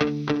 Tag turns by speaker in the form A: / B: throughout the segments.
A: し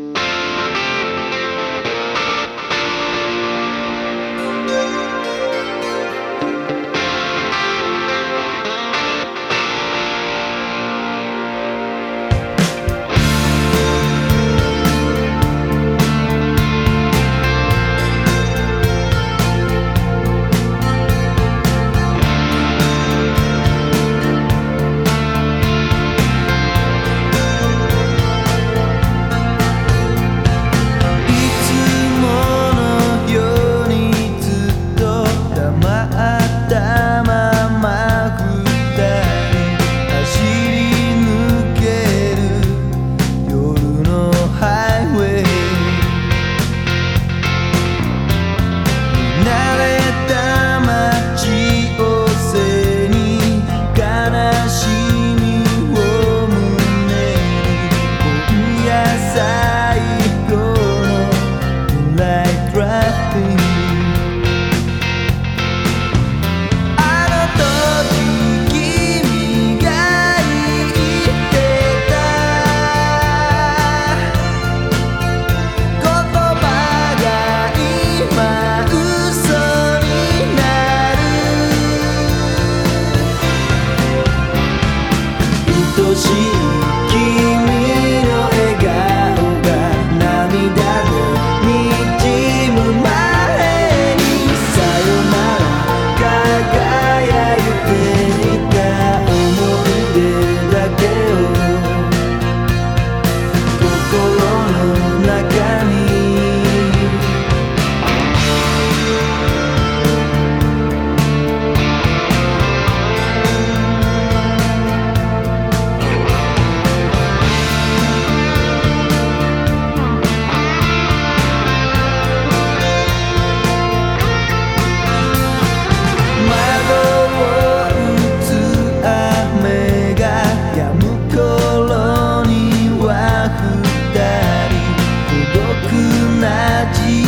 A: magia.